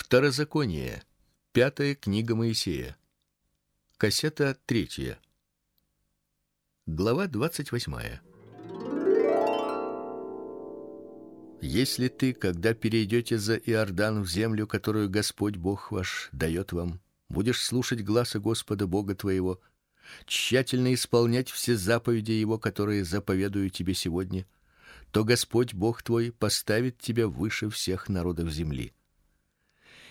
Второзаконие. Пятая книга Моисея. Кассета третья. Глава двадцать восьмая. Если ты, когда перейдете за Иордан в землю, которую Господь Бог ваш дает вам, будешь слушать гласа Господа Бога твоего, тщательно исполнять все заповеди его, которые заповедую тебе сегодня, то Господь Бог твой поставит тебя выше всех народов земли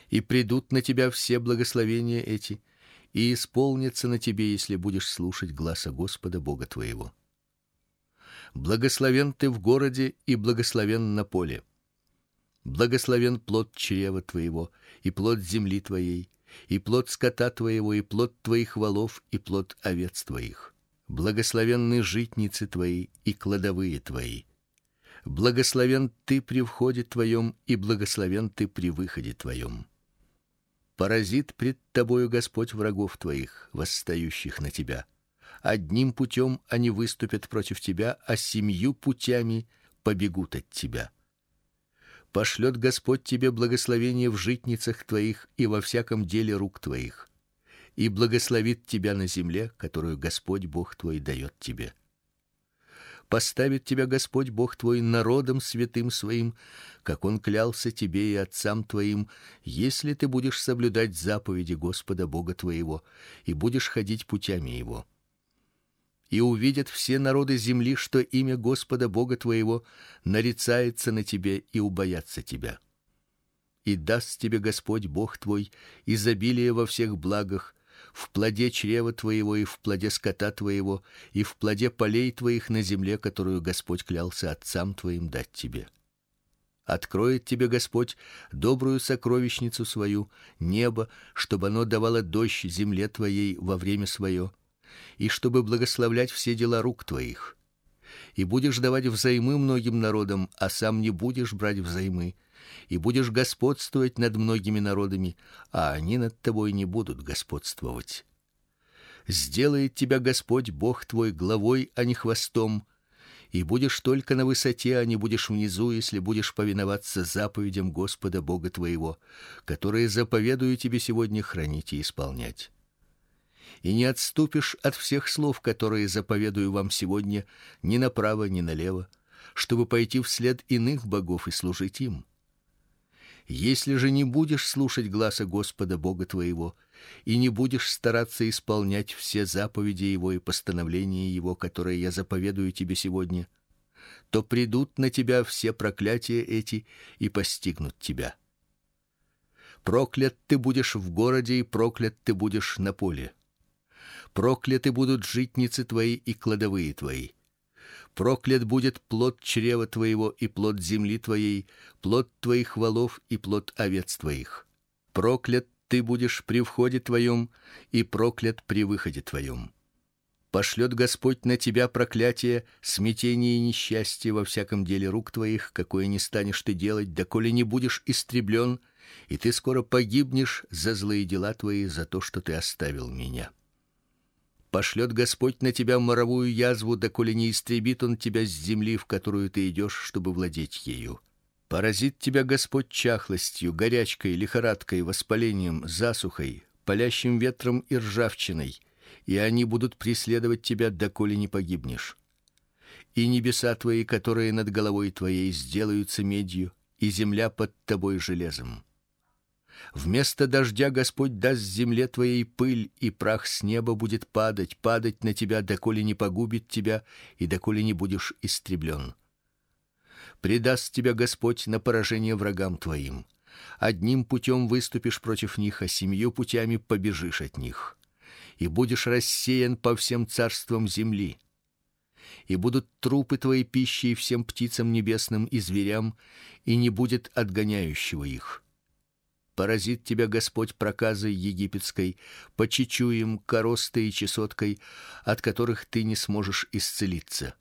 и придут на тебя все благословения эти, и исполнятся на тебе, если будешь слушать гласа Господа Бога твоего. Благословен ты в городе и благословен на поле. Благословен плод чрева твоего и плод земли твоей, и плод скота твоего и плод твоих волов и плод овец твоих. Благословенны житницы твои и кладовые твои. Благословен ты при входе твоем и благословен ты при выходе твоем поразит пред тобою Господь врагов твоих, восстающих на тебя. Одним путем они выступят против тебя, а семью путями побегут от тебя. Пошлет Господь тебе благословение в житницах твоих и во всяком деле рук твоих, и благословит тебя на земле, которую Господь Бог твой дает тебе поставит тебя Господь Бог твой народом святым своим, как он клялся тебе и отцам твоим, если ты будешь соблюдать заповеди Господа Бога твоего и будешь ходить путями его. И увидят все народы земли, что имя Господа Бога твоего нарицается на тебе и убоятся тебя. И даст тебе Господь Бог твой изобилие во всех благах, в плоде чрева твоего и в плоде скота твоего и в плоде полей твоих на земле, которую Господь клялся отцам твоим дать тебе. Откроет тебе Господь добрую сокровищницу свою, небо, чтобы оно давало дождь земле твоей во время свое, и чтобы благословлять все дела рук твоих. И будешь давать взаймы многим народам, а сам не будешь брать взаймы и будешь господствовать над многими народами, а они над тобой не будут господствовать. Сделает тебя Господь Бог твой главой, а не хвостом, и будешь только на высоте, а не будешь внизу, если будешь повиноваться заповедям Господа Бога твоего, которые заповедую тебе сегодня хранить и исполнять. И не отступишь от всех слов, которые заповедую вам сегодня, ни направо, ни налево, чтобы пойти вслед иных богов и служить им. Если же не будешь слушать гласа Господа Бога твоего и не будешь стараться исполнять все заповеди его и постановления его, которые я заповедую тебе сегодня, то придут на тебя все проклятия эти и постигнут тебя. Проклят ты будешь в городе и проклят ты будешь на поле. Прокляты будут житницы твои и кладовые твои проклят будет плод чрева твоего и плод земли твоей, плод твоих волов и плод овец твоих. Проклят ты будешь при входе твоем и проклят при выходе твоем. Пошлет Господь на тебя проклятие, смятение и несчастье во всяком деле рук твоих, какое не станешь ты делать, доколе не будешь истреблен, и ты скоро погибнешь за злые дела твои, за то, что ты оставил меня пошлет Господь на тебя моровую язву, доколе не истребит он тебя с земли, в которую ты идешь, чтобы владеть ею. Поразит тебя Господь чахлостью, горячкой, лихорадкой, воспалением, засухой, палящим ветром и ржавчиной, и они будут преследовать тебя, доколе не погибнешь. И небеса твои, которые над головой твоей, сделаются медью, и земля под тобой железом. Вместо дождя Господь даст земле твоей пыль, и прах с неба будет падать, падать на тебя, доколе не погубит тебя и доколе не будешь истреблен. Предаст тебя Господь на поражение врагам твоим. Одним путем выступишь против них, а семью путями побежишь от них. И будешь рассеян по всем царствам земли. И будут трупы твои пищей всем птицам небесным и зверям, и не будет отгоняющего их Поразит тебя Господь проказой египетской, почечуем, коростой и чесоткой, от которых ты не сможешь исцелиться.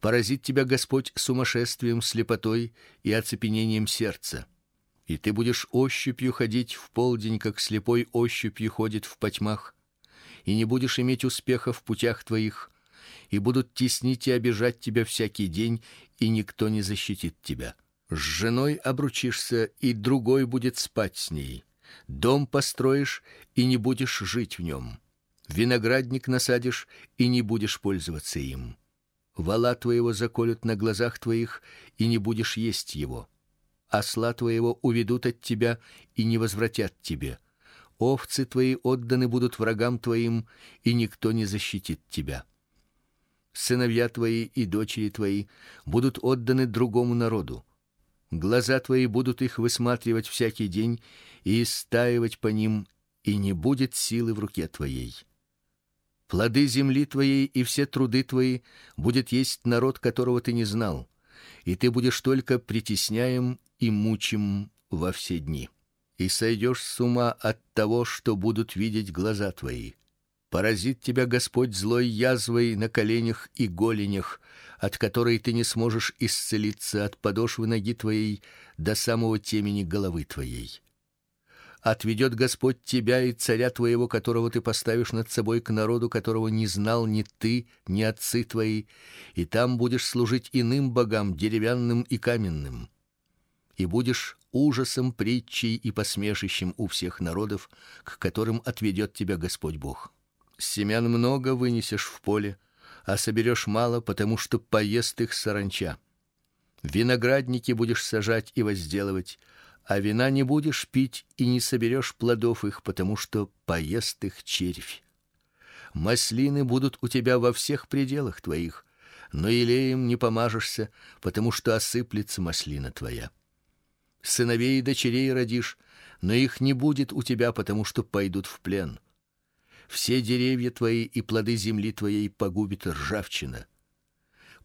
Поразит тебя Господь сумасшествием, слепотой и оцепенением сердца. И ты будешь ощупью ходить в полдень, как слепой ощупью ходит в потьмах, и не будешь иметь успеха в путях твоих, и будут теснить и обижать тебя всякий день, и никто не защитит тебя С женой обручишься, и другой будет спать с ней. Дом построишь и не будешь жить в нем. Виноградник насадишь и не будешь пользоваться им. Вала твоего заколют на глазах твоих, и не будешь есть его. Осла твоего уведут от тебя и не возвратят тебе. Овцы твои отданы будут врагам твоим, и никто не защитит тебя. Сыновья твои и дочери твои будут отданы другому народу Глаза твои будут их высматривать всякий день и истаивать по ним, и не будет силы в руке твоей. Плоды земли твоей и все труды твои будет есть народ, которого ты не знал, и ты будешь только притесняем и мучим во все дни. И сойдешь с ума от того, что будут видеть глаза твои. Поразит тебя Господь злой язвой на коленях и голенях, от которой ты не сможешь исцелиться от подошвы ноги твоей до самого темени головы твоей. Отведет Господь тебя и царя твоего, которого ты поставишь над собой к народу, которого не знал ни ты, ни отцы твои, и там будешь служить иным богам, деревянным и каменным. И будешь ужасом, притчей и посмешищем у всех народов, к которым отведет тебя Господь Бог. Семян много вынесешь в поле, а соберешь мало, потому что поест их саранча. Виноградники будешь сажать и возделывать, а вина не будешь пить и не соберешь плодов их, потому что поест их червь. Маслины будут у тебя во всех пределах твоих, но елеем не помажешься, потому что осыплется маслина твоя. Сыновей и дочерей родишь, но их не будет у тебя, потому что пойдут в плен все деревья твои и плоды земли твоей погубит ржавчина.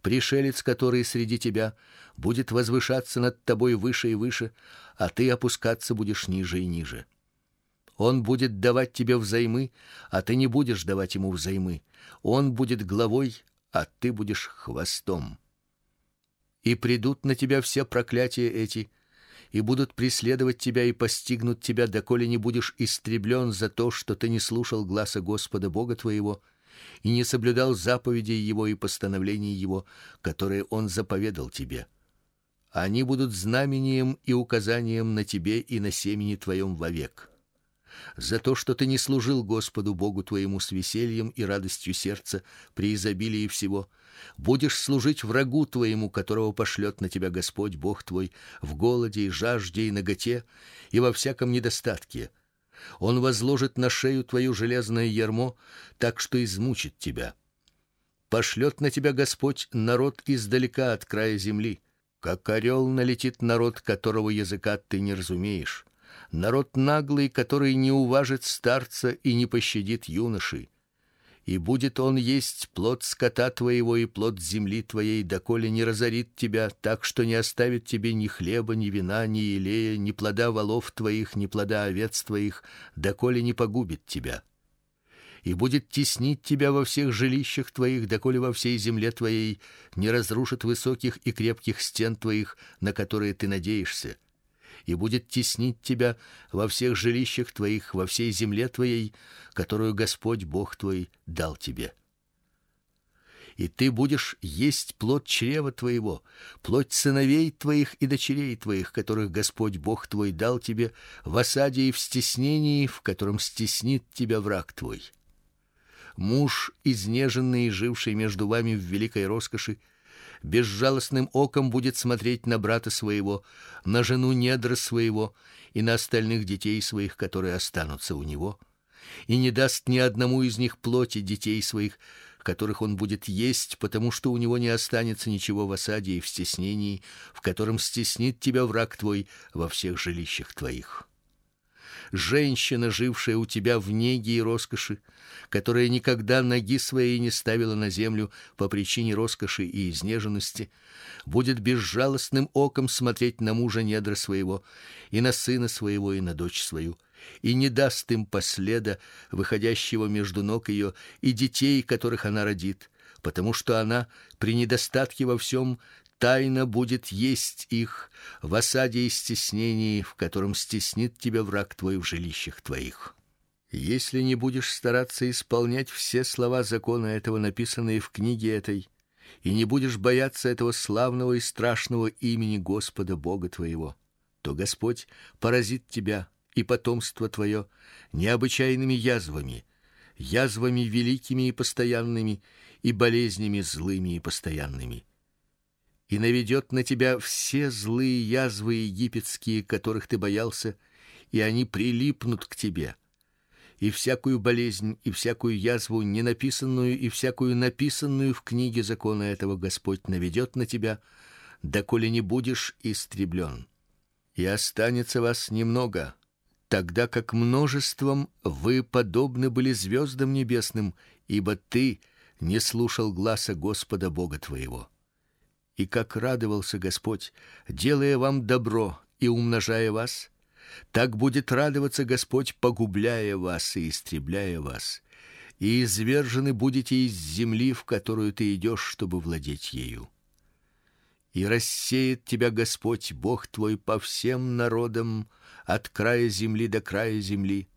Пришелец, который среди тебя, будет возвышаться над тобой выше и выше, а ты опускаться будешь ниже и ниже. Он будет давать тебе взаймы, а ты не будешь давать ему взаймы. Он будет главой, а ты будешь хвостом. И придут на тебя все проклятия эти, и будут преследовать тебя и постигнут тебя, доколе не будешь истреблен за то, что ты не слушал гласа Господа Бога твоего и не соблюдал заповедей его и постановлений его, которые он заповедал тебе. Они будут знамением и указанием на тебе и на семени твоем вовек за то, что ты не служил Господу Богу твоему с весельем и радостью сердца при изобилии всего, будешь служить врагу твоему, которого пошлет на тебя Господь Бог твой в голоде и жажде и наготе и во всяком недостатке. Он возложит на шею твою железное ярмо, так что измучит тебя. Пошлет на тебя Господь народ издалека от края земли, как орел налетит народ, которого языка ты не разумеешь народ наглый, который не уважит старца и не пощадит юноши. И будет он есть плод скота твоего и плод земли твоей, доколе не разорит тебя, так что не оставит тебе ни хлеба, ни вина, ни елея, ни плода волов твоих, ни плода овец твоих, доколе не погубит тебя. И будет теснить тебя во всех жилищах твоих, доколе во всей земле твоей не разрушит высоких и крепких стен твоих, на которые ты надеешься и будет теснить тебя во всех жилищах твоих, во всей земле твоей, которую Господь Бог твой дал тебе. И ты будешь есть плод чрева твоего, плоть сыновей твоих и дочерей твоих, которых Господь Бог твой дал тебе в осаде и в стеснении, в котором стеснит тебя враг твой. Муж, изнеженный и живший между вами в великой роскоши, безжалостным оком будет смотреть на брата своего, на жену недра своего и на остальных детей своих, которые останутся у него, и не даст ни одному из них плоти детей своих, которых он будет есть, потому что у него не останется ничего в осаде и в стеснении, в котором стеснит тебя враг твой во всех жилищах твоих женщина, жившая у тебя в неге и роскоши, которая никогда ноги своей не ставила на землю по причине роскоши и изнеженности, будет безжалостным оком смотреть на мужа недра своего, и на сына своего, и на дочь свою, и не даст им последа, выходящего между ног ее, и детей, которых она родит, потому что она при недостатке во всем тайно будет есть их в осаде и стеснении, в котором стеснит тебя враг твой в жилищах твоих. Если не будешь стараться исполнять все слова закона этого, написанные в книге этой, и не будешь бояться этого славного и страшного имени Господа Бога твоего, то Господь поразит тебя и потомство твое необычайными язвами, язвами великими и постоянными, и болезнями злыми и постоянными. И наведет на тебя все злые язвы египетские, которых ты боялся, и они прилипнут к тебе и всякую болезнь, и всякую язву, не написанную и всякую написанную в книге закона этого Господь наведет на тебя, доколе не будешь истреблен. И останется вас немного, тогда как множеством вы подобны были звездам небесным, ибо ты не слушал гласа Господа Бога твоего. И как радовался Господь, делая вам добро и умножая вас, так будет радоваться Господь, погубляя вас и истребляя вас, и извержены будете из земли, в которую ты идешь, чтобы владеть ею. И рассеет тебя Господь Бог твой по всем народам от края земли до края земли,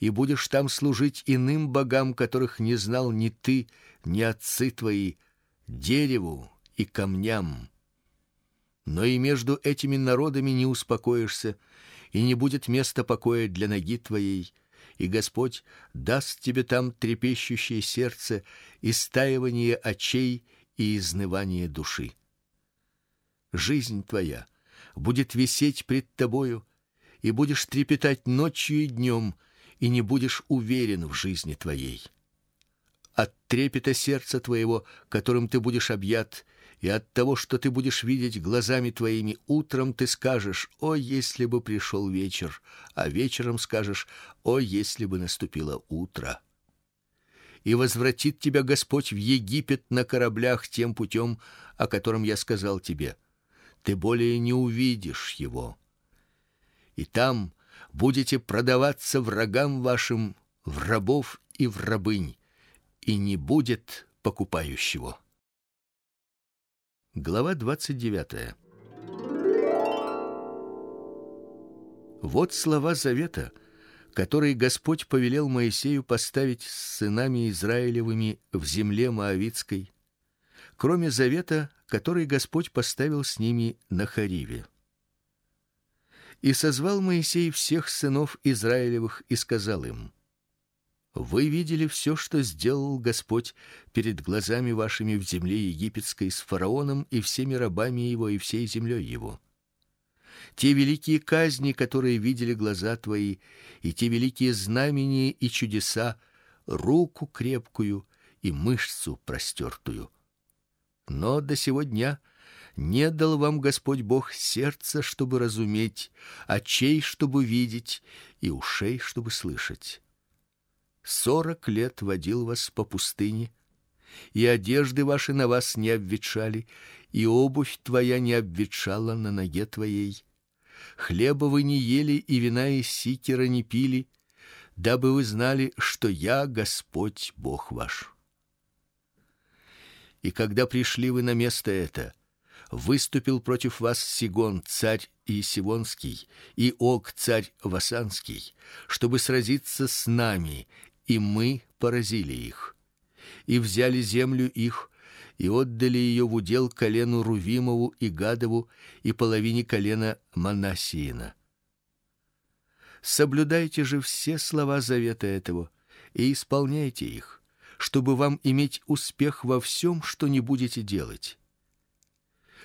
и будешь там служить иным богам, которых не знал ни ты, ни отцы твои, дереву и камням. Но и между этими народами не успокоишься, и не будет места покоя для ноги твоей, и Господь даст тебе там трепещущее сердце, и стаивание очей и изнывание души. Жизнь твоя будет висеть пред тобою, и будешь трепетать ночью и днем, и не будешь уверен в жизни твоей. От трепета сердца твоего, которым ты будешь объят, и от того, что ты будешь видеть глазами твоими, утром ты скажешь: "О, если бы пришел вечер", а вечером скажешь: "О, если бы наступило утро". И возвратит тебя Господь в Египет на кораблях тем путем, о котором я сказал тебе. Ты более не увидишь его. И там будете продаваться врагам вашим в рабов и в рабынь, и не будет покупающего. Глава 29. Вот слова завета, которые Господь повелел Моисею поставить с сынами Израилевыми в земле моавитской, кроме завета, который Господь поставил с ними на Хариве. И созвал Моисей всех сынов Израилевых и сказал им: вы видели все, что сделал Господь перед глазами вашими в земле египетской с фараоном и всеми рабами его и всей землей его. Те великие казни, которые видели глаза твои, и те великие знамения и чудеса, руку крепкую и мышцу простертую. Но до сего дня не дал вам Господь Бог сердца, чтобы разуметь, очей, чтобы видеть, и ушей, чтобы слышать сорок лет водил вас по пустыне, и одежды ваши на вас не обветшали, и обувь твоя не обветшала на ноге твоей. Хлеба вы не ели и вина из сикера не пили, дабы вы знали, что я Господь Бог ваш. И когда пришли вы на место это, выступил против вас Сигон, царь Исивонский, и Ог, царь Васанский, чтобы сразиться с нами и мы поразили их, и взяли землю их, и отдали ее в удел колену Рувимову и Гадову и половине колена Манассиина. Соблюдайте же все слова завета этого и исполняйте их, чтобы вам иметь успех во всем, что не будете делать.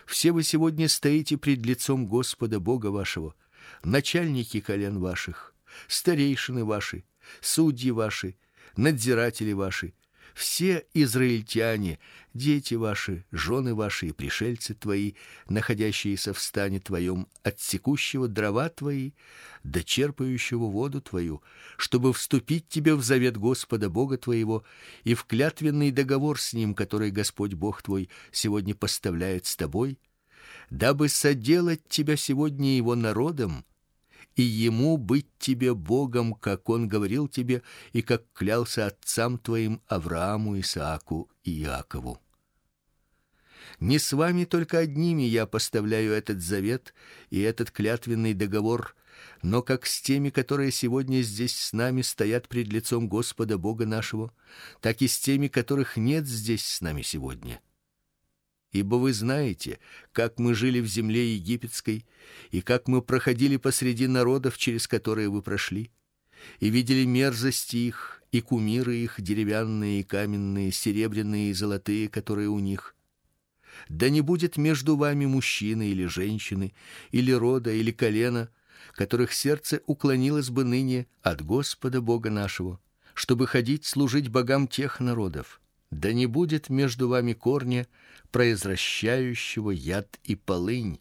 Все вы сегодня стоите пред лицом Господа Бога вашего, начальники колен ваших, старейшины ваши, судьи ваши, надзиратели ваши, все израильтяне, дети ваши, жены ваши и пришельцы твои, находящиеся в стане твоем, отсекущего дрова твои, до черпающего воду твою, чтобы вступить тебе в завет Господа Бога твоего и в клятвенный договор с ним, который Господь Бог твой сегодня поставляет с тобой, дабы соделать тебя сегодня его народом и ему быть тебе Богом, как он говорил тебе и как клялся отцам твоим Аврааму, Исааку и Иакову. Не с вами только одними я поставляю этот завет и этот клятвенный договор, но как с теми, которые сегодня здесь с нами стоят пред лицом Господа Бога нашего, так и с теми, которых нет здесь с нами сегодня. Ибо вы знаете, как мы жили в земле египетской, и как мы проходили посреди народов, через которые вы прошли, и видели мерзости их, и кумиры их деревянные и каменные, серебряные и золотые, которые у них. Да не будет между вами мужчины или женщины, или рода, или колена, которых сердце уклонилось бы ныне от Господа Бога нашего, чтобы ходить служить богам тех народов. Да не будет между вами корня, произвращающего яд и полынь,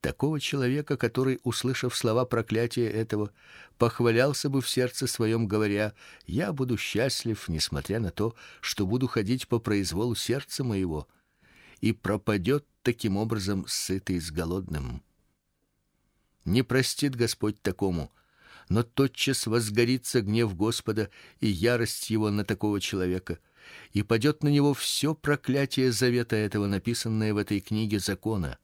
такого человека, который, услышав слова проклятия этого, похвалялся бы в сердце своем, говоря: "Я буду счастлив, несмотря на то, что буду ходить по произволу сердца моего" и пропадет таким образом сытый с голодным. Не простит Господь такому, но тотчас возгорится гнев Господа и ярость его на такого человека, и падет на него все проклятие завета этого, написанное в этой книге закона,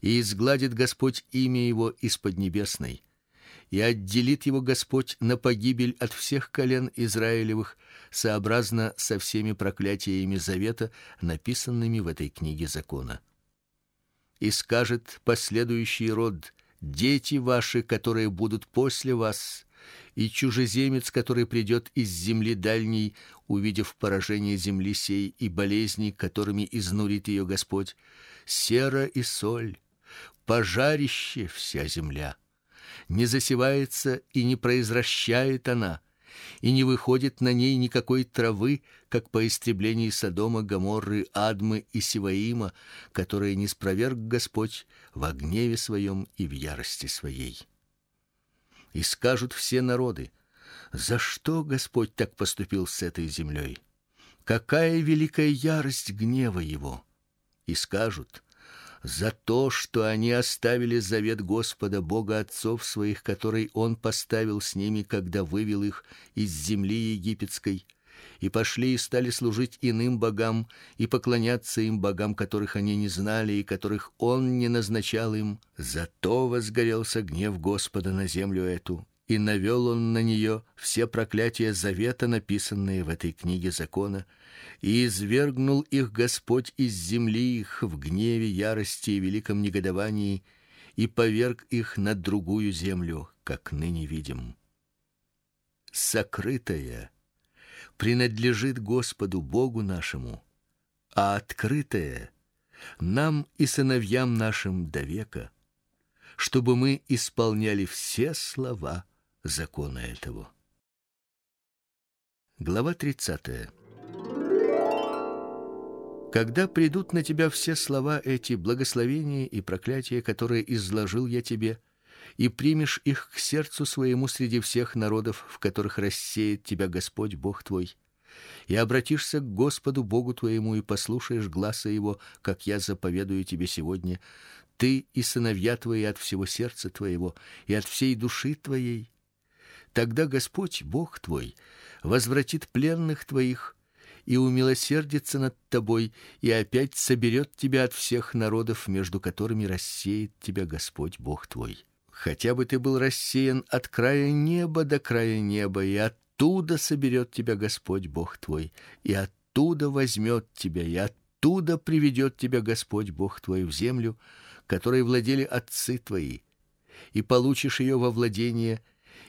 и изгладит Господь имя его из поднебесной и отделит его Господь на погибель от всех колен Израилевых, сообразно со всеми проклятиями завета, написанными в этой книге закона. И скажет последующий род: дети ваши, которые будут после вас, и чужеземец, который придет из земли дальней, увидев поражение земли сей и болезни, которыми изнурит ее Господь, сера и соль, пожарище вся земля не засевается и не произращает она, и не выходит на ней никакой травы, как по истреблении Содома, Гоморры, Адмы и Сиваима, которые не спроверг Господь в гневе своем и в ярости своей. И скажут все народы: за что Господь так поступил с этой землей? Какая великая ярость гнева его! И скажут: за то, что они оставили завет Господа Бога отцов своих, который он поставил с ними, когда вывел их из земли египетской, и пошли и стали служить иным богам и поклоняться им богам, которых они не знали и которых он не назначал им. Зато возгорелся гнев Господа на землю эту, и навел он на нее все проклятия завета, написанные в этой книге закона, и извергнул их Господь из земли их в гневе, ярости и великом негодовании, и поверг их на другую землю, как ныне видим. Сокрытое принадлежит Господу Богу нашему, а открытое нам и сыновьям нашим до века, чтобы мы исполняли все слова закона этого. Глава 30. Когда придут на тебя все слова эти, благословения и проклятия, которые изложил я тебе, и примешь их к сердцу своему среди всех народов, в которых рассеет тебя Господь Бог твой, и обратишься к Господу Богу твоему и послушаешь гласа его, как я заповедую тебе сегодня, ты и сыновья твои от всего сердца твоего и от всей души твоей, Тогда Господь, Бог твой, возвратит пленных твоих и умилосердится над тобой и опять соберет тебя от всех народов, между которыми рассеет тебя Господь Бог твой. Хотя бы ты был рассеян от края неба до края неба, и оттуда соберет тебя Господь Бог твой, и оттуда возьмет тебя, и оттуда приведет тебя Господь Бог твой в землю, которой владели отцы твои, и получишь ее во владение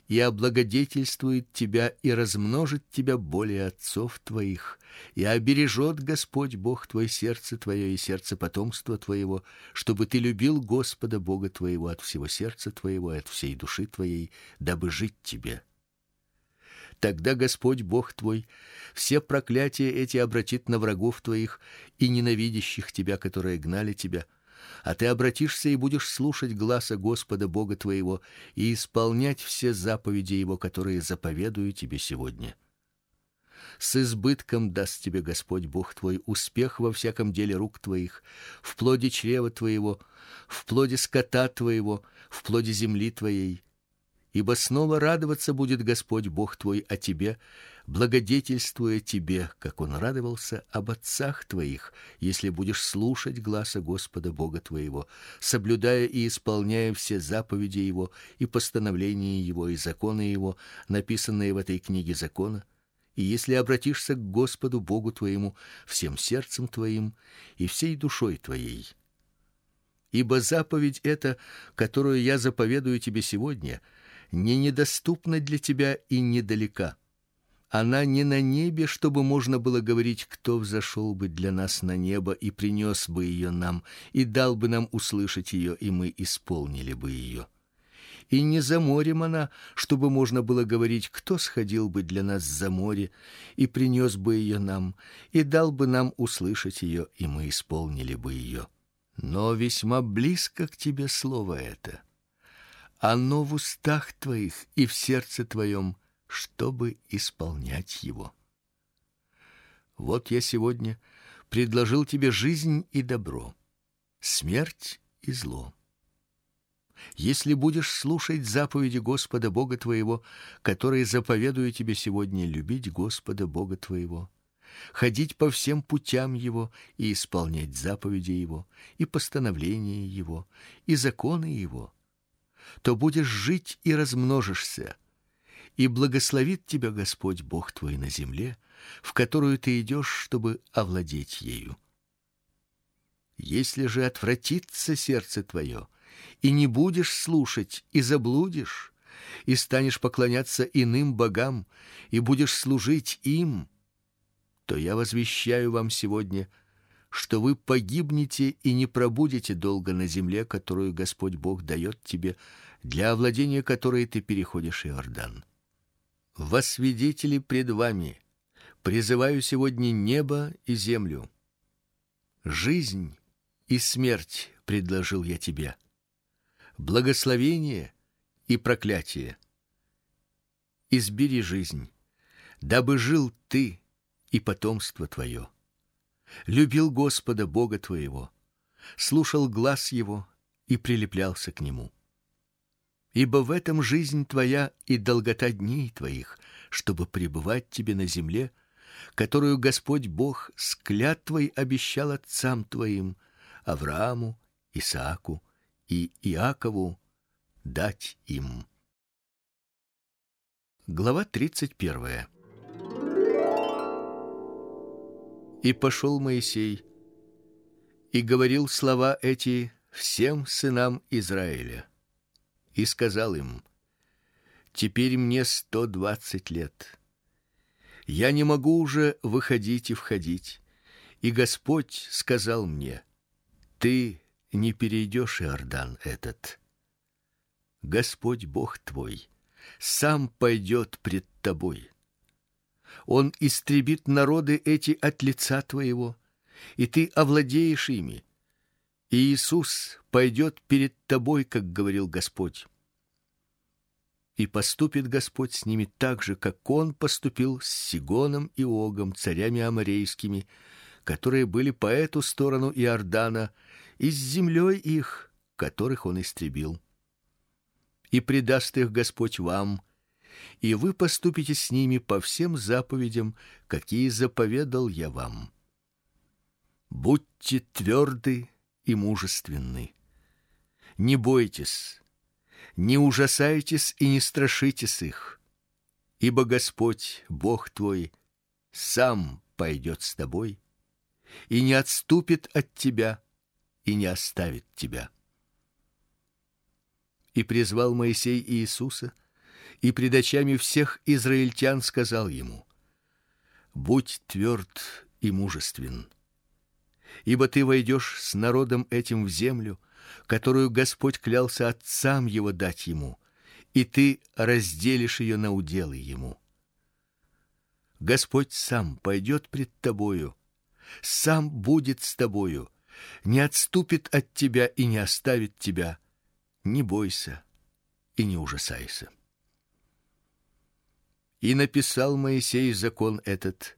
и облагодетельствует тебя и размножит тебя более отцов твоих, и обережет Господь Бог твой сердце твое и сердце потомства твоего, чтобы ты любил Господа Бога твоего от всего сердца твоего и от всей души твоей, дабы жить тебе. Тогда Господь Бог твой все проклятия эти обратит на врагов твоих и ненавидящих тебя, которые гнали тебя, а ты обратишься и будешь слушать гласа Господа Бога твоего и исполнять все заповеди его, которые заповедую тебе сегодня. С избытком даст тебе Господь Бог твой успех во всяком деле рук твоих, в плоде чрева твоего, в плоде скота твоего, в плоде земли твоей, ибо снова радоваться будет Господь Бог твой о тебе, благодетельствуя тебе, как он радовался об отцах твоих, если будешь слушать гласа Господа Бога твоего, соблюдая и исполняя все заповеди его и постановления его и законы его, написанные в этой книге закона, И если обратишься к Господу Богу твоему всем сердцем твоим и всей душой твоей, ибо заповедь эта, которую я заповедую тебе сегодня, не недоступна для тебя и недалека. Она не на небе, чтобы можно было говорить, кто взошел бы для нас на небо и принес бы ее нам и дал бы нам услышать ее, и мы исполнили бы ее и не за морем она, чтобы можно было говорить, кто сходил бы для нас за море и принес бы ее нам, и дал бы нам услышать ее, и мы исполнили бы ее. Но весьма близко к тебе слово это. Оно в устах твоих и в сердце твоем, чтобы исполнять его. Вот я сегодня предложил тебе жизнь и добро, смерть и зло. Если будешь слушать заповеди Господа Бога твоего, которые заповедую тебе сегодня любить Господа Бога твоего, ходить по всем путям его и исполнять заповеди его, и постановления его, и законы его, то будешь жить и размножишься, и благословит тебя Господь Бог твой на земле, в которую ты идешь, чтобы овладеть ею. Если же отвратится сердце твое, и не будешь слушать, и заблудишь, и станешь поклоняться иным богам, и будешь служить им, то я возвещаю вам сегодня, что вы погибнете и не пробудете долго на земле, которую Господь Бог дает тебе, для овладения которой ты переходишь Иордан. Во свидетели пред вами призываю сегодня небо и землю. Жизнь и смерть предложил я тебе благословение и проклятие. Избери жизнь, дабы жил ты и потомство твое любил Господа Бога твоего, слушал глаз его и прилеплялся к нему. Ибо в этом жизнь твоя и долгота дней твоих, чтобы пребывать тебе на земле, которую Господь Бог с клятвой обещал отцам твоим, Аврааму, Исааку и Иакову, дать им. Глава 31. И пошел Моисей и говорил слова эти всем сынам Израиля. И сказал им: Теперь мне сто двадцать лет. Я не могу уже выходить и входить. И Господь сказал мне: Ты не перейдешь Иордан этот. Господь Бог твой сам пойдет пред тобой. Он истребит народы эти от лица твоего, и ты овладеешь ими. И Иисус пойдет перед тобой, как говорил Господь. И поступит Господь с ними так же, как он поступил с Сигоном и Огом, царями аморейскими, которые были по эту сторону Иордана, и с землей их, которых он истребил. И предаст их Господь вам, и вы поступите с ними по всем заповедям, какие заповедал я вам. Будьте тверды и мужественны. Не бойтесь, не ужасайтесь и не страшитесь их, ибо Господь, Бог твой, сам пойдет с тобой и не отступит от тебя и не оставит тебя. И призвал Моисей Иисуса, и пред очами всех израильтян сказал ему: Будь тверд и мужествен, ибо ты войдешь с народом этим в землю, которую Господь клялся отцам его дать ему, и ты разделишь ее на уделы ему. Господь сам пойдет пред тобою, сам будет с тобою не отступит от тебя и не оставит тебя. Не бойся и не ужасайся. И написал Моисей закон этот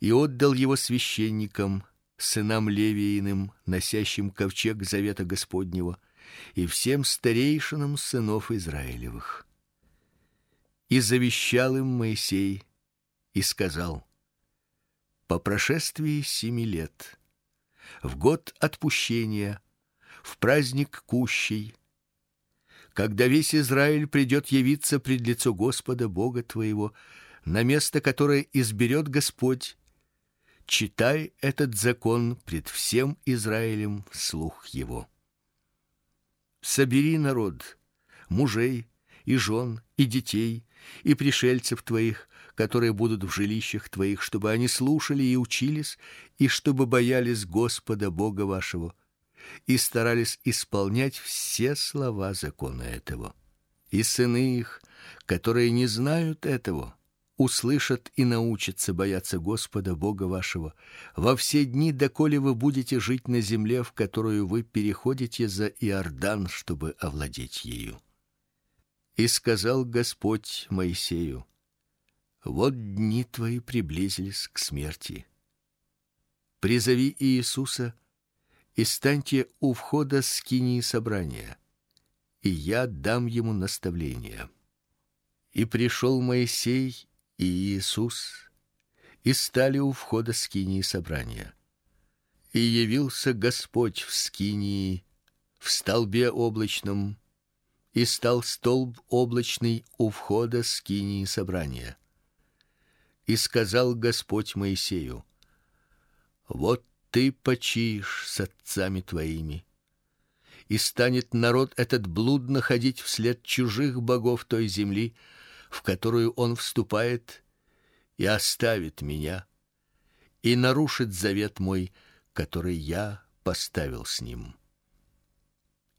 и отдал его священникам, сынам Левииным, носящим ковчег завета Господнего, и всем старейшинам сынов Израилевых. И завещал им Моисей и сказал: По прошествии семи лет в год отпущения, в праздник кущей, когда весь Израиль придет явиться пред лицо Господа Бога твоего на место, которое изберет Господь, читай этот закон пред всем Израилем вслух его. Собери народ, мужей и жен и детей и пришельцев твоих, которые будут в жилищах твоих, чтобы они слушали и учились, и чтобы боялись Господа Бога вашего, и старались исполнять все слова закона этого. И сыны их, которые не знают этого, услышат и научатся бояться Господа Бога вашего во все дни, доколе вы будете жить на земле, в которую вы переходите за Иордан, чтобы овладеть ею. И сказал Господь Моисею: Вот дни твои приблизились к смерти. Призови Иисуса и станьте у входа скинии собрания, и я дам ему наставление. И пришел Моисей и Иисус и стали у входа скинии собрания. И явился Господь в скинии в столбе облачном, и стал столб облачный у входа скинии собрания. И сказал Господь Моисею: Вот ты почиешь с отцами твоими, и станет народ этот блудно ходить вслед чужих богов той земли, в которую он вступает, и оставит меня, и нарушит завет мой, который я поставил с ним.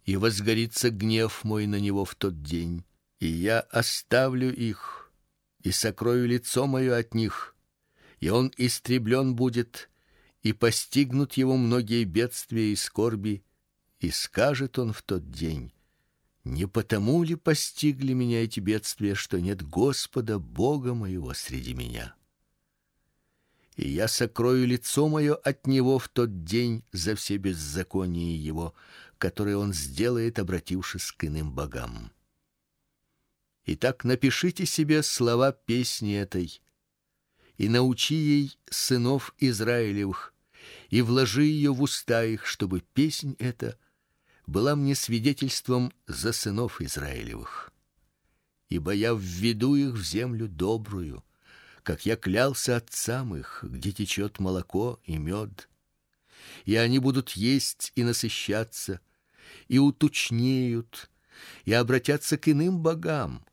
И возгорится гнев мой на него в тот день, и я оставлю их и сокрою лицо мое от них, и он истреблен будет, и постигнут его многие бедствия и скорби, и скажет он в тот день: не потому ли постигли меня эти бедствия, что нет Господа Бога моего среди меня? И я сокрою лицо мое от него в тот день за все беззакония его, которые он сделает, обратившись к иным богам. Итак, напишите себе слова песни этой и научи ей сынов Израилевых и вложи ее в уста их, чтобы песнь эта была мне свидетельством за сынов Израилевых. Ибо я введу их в землю добрую, как я клялся отцам их, где течет молоко и мед. И они будут есть и насыщаться, и уточнеют, и обратятся к иным богам,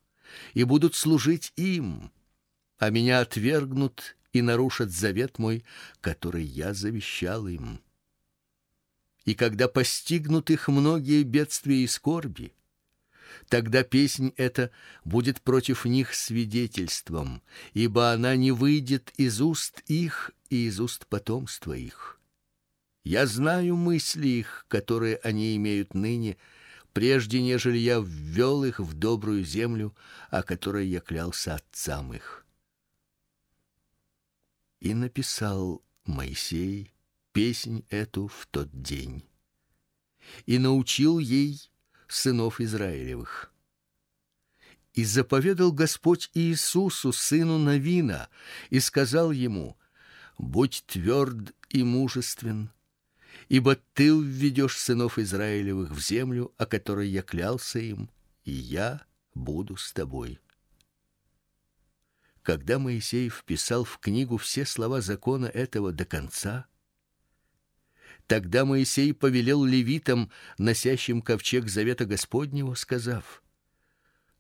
и будут служить им, а меня отвергнут и нарушат завет мой, который я завещал им и когда постигнут их многие бедствия и скорби, тогда песнь эта будет против них свидетельством, ибо она не выйдет из уст их и из уст потомства их. Я знаю мысли их, которые они имеют ныне, прежде нежели я ввел их в добрую землю, о которой я клялся отцам их. И написал Моисей песнь эту в тот день и научил ей сынов Израилевых. И заповедал Господь Иисусу сыну Навина и сказал ему: будь тверд и мужествен, ибо ты введешь сынов Израилевых в землю, о которой я клялся им, и я буду с тобой. Когда Моисей вписал в книгу все слова закона этого до конца, Тогда Моисей повелел левитам, носящим ковчег завета Господнего, сказав: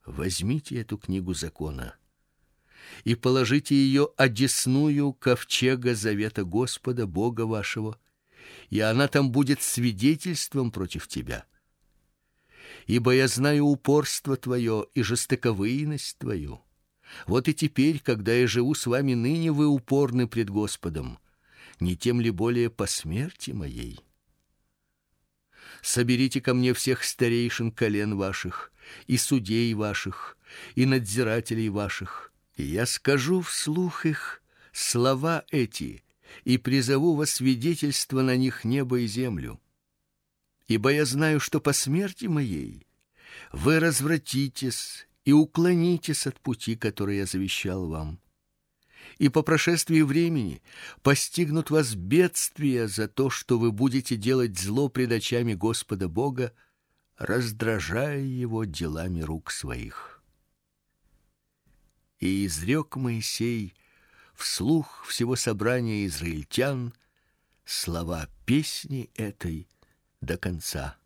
Возьмите эту книгу закона и положите ее одесную ковчега завета Господа Бога вашего, и она там будет свидетельством против тебя. Ибо я знаю упорство твое и жестоковыйность твою. Вот и теперь, когда я живу с вами ныне, вы упорны пред Господом не тем ли более по смерти моей? Соберите ко мне всех старейшин колен ваших, и судей ваших, и надзирателей ваших, и я скажу вслух их слова эти и призову во свидетельство на них небо и землю. Ибо я знаю, что по смерти моей вы развратитесь и уклонитесь от пути, который я завещал вам и по прошествии времени постигнут вас бедствия за то, что вы будете делать зло пред очами Господа Бога, раздражая его делами рук своих. И изрек Моисей вслух всего собрания израильтян слова песни этой до конца.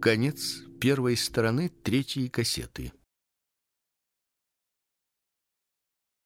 Конец первой стороны третьей кассеты.